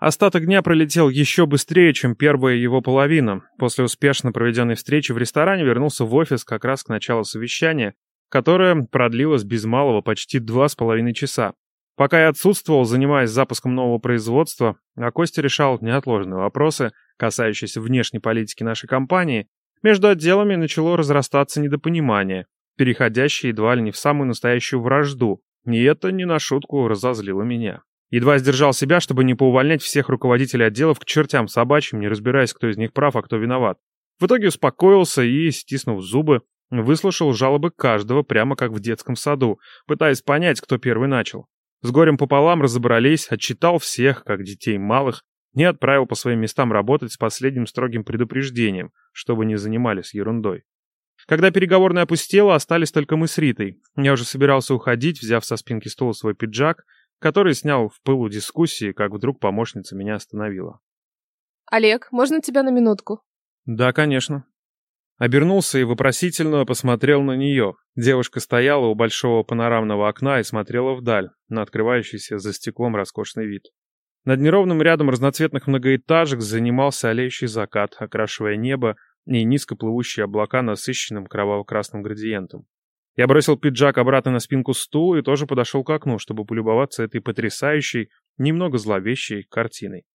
Остаток дня пролетел еще быстрее, чем первая его половина. После успешно проведенной встречи в ресторане вернулся в офис как раз к началу совещания, которое продлилось без малого почти два с половиной часа. Пока я отсутствовал, занимаясь запуском нового производства, а Костя решал неотложные вопросы, касающиеся внешней политики нашей компании, между отделами начало разрастаться недопонимание, переходящее едва ли не в самую настоящую вражду, и это не на шутку разозлило меня. Едва сдержал себя, чтобы не поувольнять всех руководителей отделов к чертям собачьим, не разбираясь, кто из них прав, а кто виноват. В итоге успокоился и, стиснув зубы, выслушал жалобы каждого прямо как в детском саду, пытаясь понять, кто первый начал. С горем пополам разобрались, отчитал всех, как детей малых, не отправил по своим местам работать с последним строгим предупреждением, чтобы не занимались ерундой. Когда переговорная опустела, остались только мы с Ритой. Я уже собирался уходить, взяв со спинки стула свой пиджак, который снял в пылу дискуссии, как вдруг помощница меня остановила. «Олег, можно тебя на минутку?» «Да, конечно». Обернулся и вопросительно посмотрел на нее. Девушка стояла у большого панорамного окна и смотрела вдаль, на открывающийся за стеклом роскошный вид. Над неровным рядом разноцветных многоэтажек занимался олеющий закат, окрашивая небо и низко плывущие облака насыщенным кроваво-красным градиентом. Я бросил пиджак обратно на спинку стула и тоже подошел к окну, чтобы полюбоваться этой потрясающей, немного зловещей картиной.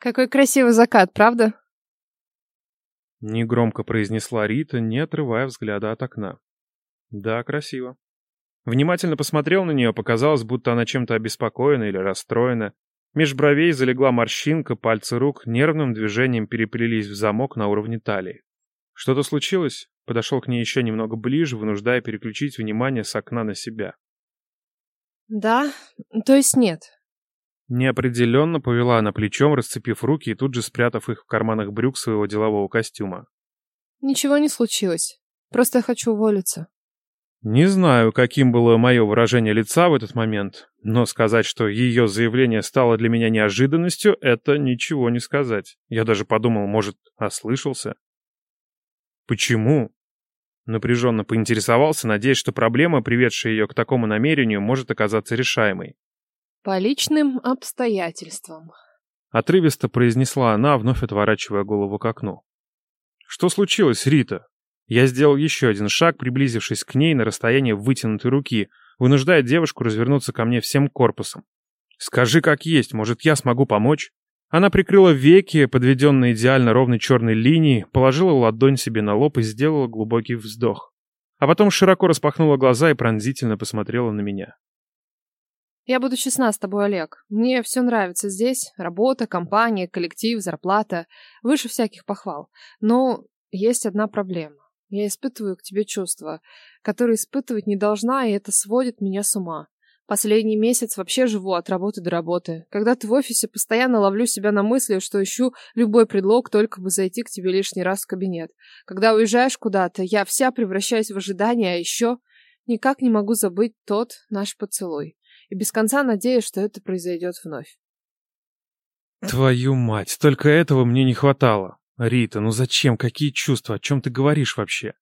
«Какой красивый закат, правда?» Негромко произнесла Рита, не отрывая взгляда от окна. «Да, красиво». Внимательно посмотрел на нее, показалось, будто она чем-то обеспокоена или расстроена. Меж бровей залегла морщинка, пальцы рук нервным движением переплелись в замок на уровне талии. «Что-то случилось?» Подошел к ней еще немного ближе, вынуждая переключить внимание с окна на себя. Да, то есть нет. Неопределенно повела она плечом, расцепив руки и тут же спрятав их в карманах брюк своего делового костюма. Ничего не случилось. Просто я хочу уволиться. Не знаю, каким было мое выражение лица в этот момент, но сказать, что ее заявление стало для меня неожиданностью, это ничего не сказать. Я даже подумал, может, ослышался. Почему? Напряженно поинтересовался, надеясь, что проблема, приведшая ее к такому намерению, может оказаться решаемой. По личным обстоятельствам. Отрывисто произнесла она, вновь отворачивая голову к окну. Что случилось, Рита? Я сделал еще один шаг, приблизившись к ней на расстояние вытянутой руки, вынуждая девушку развернуться ко мне всем корпусом. Скажи как есть, может, я смогу помочь? Она прикрыла веки, подведенные идеально ровной черной линией, положила ладонь себе на лоб и сделала глубокий вздох. А потом широко распахнула глаза и пронзительно посмотрела на меня. «Я буду честна с тобой, Олег. Мне все нравится здесь. Работа, компания, коллектив, зарплата. Выше всяких похвал. Но есть одна проблема. Я испытываю к тебе чувства, которые испытывать не должна, и это сводит меня с ума. Последний месяц вообще живу от работы до работы. Когда ты в офисе, постоянно ловлю себя на мысли, что ищу любой предлог, только бы зайти к тебе лишний раз в кабинет. Когда уезжаешь куда-то, я вся превращаюсь в ожидание, а еще никак не могу забыть тот наш поцелуй. И без конца надеюсь, что это произойдет вновь. Твою мать, только этого мне не хватало. Рита, ну зачем? Какие чувства? О чем ты говоришь вообще?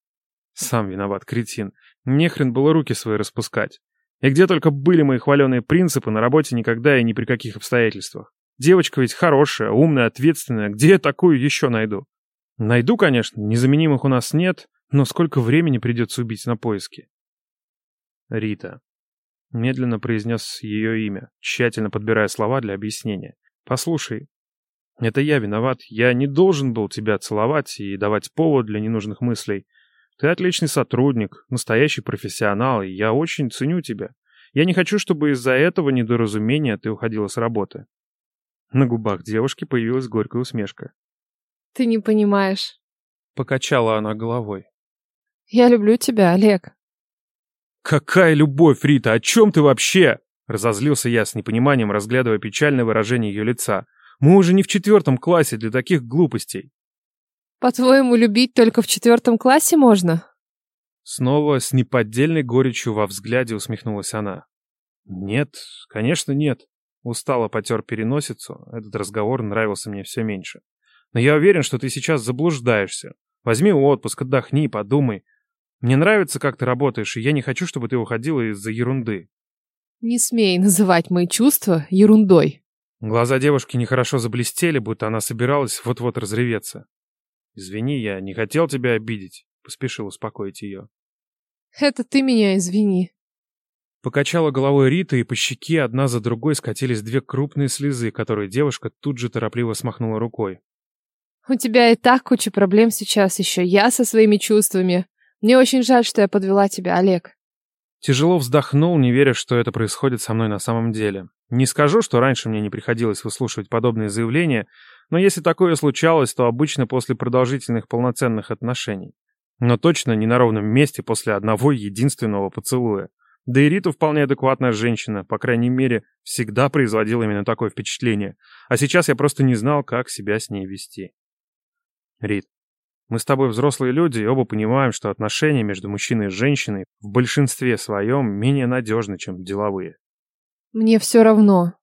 Сам виноват, кретин. Не хрен было руки свои распускать. И где только были мои хваленые принципы, на работе никогда и ни при каких обстоятельствах. Девочка ведь хорошая, умная, ответственная. Где я такую еще найду? Найду, конечно, незаменимых у нас нет, но сколько времени придется убить на поиски? Рита. Медленно произнес ее имя, тщательно подбирая слова для объяснения. Послушай, это я виноват. Я не должен был тебя целовать и давать повод для ненужных мыслей. Ты отличный сотрудник, настоящий профессионал, и я очень ценю тебя. Я не хочу, чтобы из-за этого недоразумения ты уходила с работы». На губах девушки появилась горькая усмешка. «Ты не понимаешь». Покачала она головой. «Я люблю тебя, Олег». «Какая любовь, Рита? О чем ты вообще?» Разозлился я с непониманием, разглядывая печальное выражение ее лица. «Мы уже не в четвертом классе для таких глупостей». По-твоему, любить только в четвертом классе можно? Снова с неподдельной горечью во взгляде усмехнулась она. Нет, конечно, нет. Устало потер переносицу. Этот разговор нравился мне все меньше. Но я уверен, что ты сейчас заблуждаешься. Возьми отпуск, отдохни, подумай. Мне нравится, как ты работаешь, и я не хочу, чтобы ты уходила из-за ерунды. Не смей называть мои чувства ерундой. Глаза девушки нехорошо заблестели, будто она собиралась вот-вот разреветься. «Извини, я не хотел тебя обидеть», — поспешил успокоить ее. «Это ты меня извини». Покачала головой Рита, и по щеке одна за другой скатились две крупные слезы, которые девушка тут же торопливо смахнула рукой. «У тебя и так куча проблем сейчас еще. Я со своими чувствами. Мне очень жаль, что я подвела тебя, Олег». Тяжело вздохнул, не веря, что это происходит со мной на самом деле. Не скажу, что раньше мне не приходилось выслушивать подобные заявления, но если такое случалось, то обычно после продолжительных полноценных отношений. Но точно не на ровном месте после одного единственного поцелуя. Да и Рита вполне адекватная женщина, по крайней мере, всегда производила именно такое впечатление. А сейчас я просто не знал, как себя с ней вести. Рит, мы с тобой взрослые люди и оба понимаем, что отношения между мужчиной и женщиной в большинстве своем менее надежны, чем деловые. Мне все равно.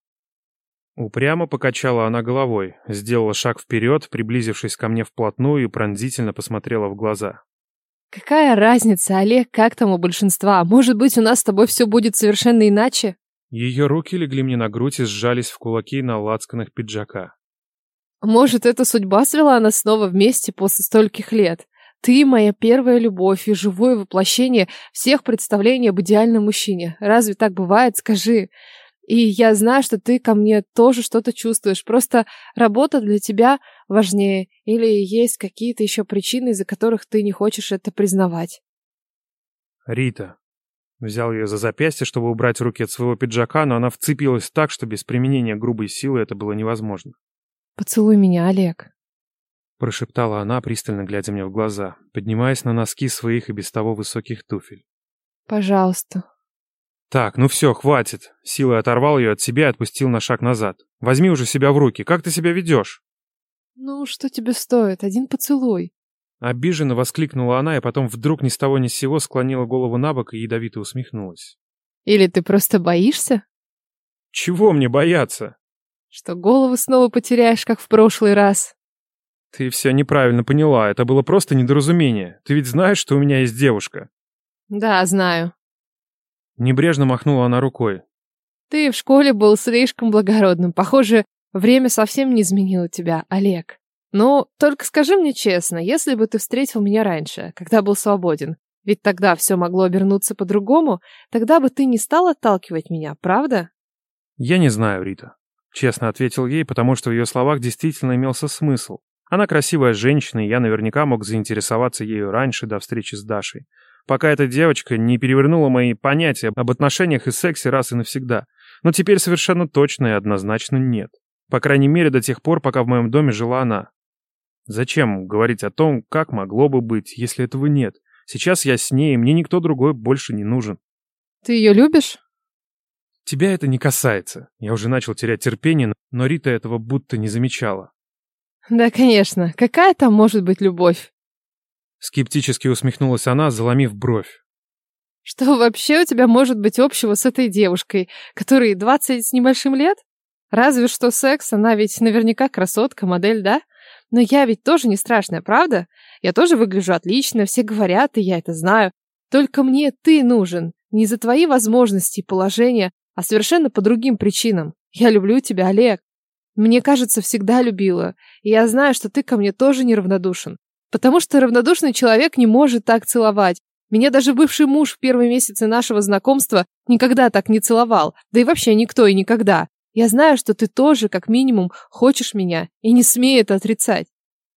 Упрямо покачала она головой, сделала шаг вперед, приблизившись ко мне вплотную и пронзительно посмотрела в глаза. Какая разница, Олег, как там у большинства? Может быть, у нас с тобой все будет совершенно иначе? Ее руки легли мне на грудь и сжались в кулаки на лацканах пиджака. Может, эта судьба свела нас снова вместе после стольких лет. Ты моя первая любовь и живое воплощение всех представлений об идеальном мужчине. Разве так бывает? Скажи. И я знаю, что ты ко мне тоже что-то чувствуешь. Просто работа для тебя важнее. Или есть какие-то еще причины, из-за которых ты не хочешь это признавать. Рита. Взял ее за запястье, чтобы убрать руки от своего пиджака, но она вцепилась так, что без применения грубой силы это было невозможно. «Поцелуй меня, Олег», — прошептала она, пристально глядя мне в глаза, поднимаясь на носки своих и без того высоких туфель. «Пожалуйста». «Так, ну все, хватит». Силой оторвал ее от себя и отпустил на шаг назад. «Возьми уже себя в руки. Как ты себя ведешь?» «Ну, что тебе стоит? Один поцелуй». Обиженно воскликнула она, и потом вдруг ни с того ни с сего склонила голову на бок и ядовито усмехнулась. «Или ты просто боишься?» «Чего мне бояться?» Что голову снова потеряешь, как в прошлый раз. Ты все неправильно поняла. Это было просто недоразумение. Ты ведь знаешь, что у меня есть девушка? Да, знаю. Небрежно махнула она рукой. Ты в школе был слишком благородным. Похоже, время совсем не изменило тебя, Олег. Ну, только скажи мне честно, если бы ты встретил меня раньше, когда был свободен, ведь тогда все могло обернуться по-другому, тогда бы ты не стал отталкивать меня, правда? Я не знаю, Рита. Честно ответил ей, потому что в ее словах действительно имелся смысл. Она красивая женщина, и я наверняка мог заинтересоваться ею раньше, до встречи с Дашей. Пока эта девочка не перевернула мои понятия об отношениях и сексе раз и навсегда. Но теперь совершенно точно и однозначно нет. По крайней мере, до тех пор, пока в моем доме жила она. Зачем говорить о том, как могло бы быть, если этого нет? Сейчас я с ней, и мне никто другой больше не нужен. Ты ее любишь? Тебя это не касается. Я уже начал терять терпение, но Рита этого будто не замечала. Да, конечно. Какая там может быть любовь? Скептически усмехнулась она, заломив бровь. Что вообще у тебя может быть общего с этой девушкой, которой двадцать с небольшим лет? Разве что секс, она ведь наверняка красотка, модель, да? Но я ведь тоже не страшная, правда? Я тоже выгляжу отлично, все говорят, и я это знаю. Только мне ты нужен. Не за твои возможности и положение, а совершенно по другим причинам. Я люблю тебя, Олег. Мне кажется, всегда любила. И я знаю, что ты ко мне тоже неравнодушен. Потому что равнодушный человек не может так целовать. Меня даже бывший муж в первые месяцы нашего знакомства никогда так не целовал. Да и вообще никто и никогда. Я знаю, что ты тоже, как минимум, хочешь меня. И не смей это отрицать.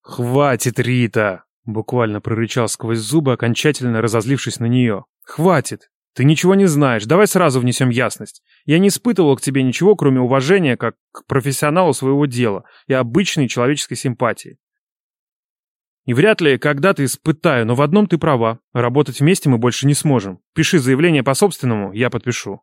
«Хватит, Рита!» Буквально прорычал сквозь зубы, окончательно разозлившись на нее. «Хватит! Ты ничего не знаешь, давай сразу внесем ясность. Я не испытывал к тебе ничего, кроме уважения, как к профессионалу своего дела и обычной человеческой симпатии. И вряд ли когда-то испытаю, но в одном ты права. Работать вместе мы больше не сможем. Пиши заявление по собственному, я подпишу.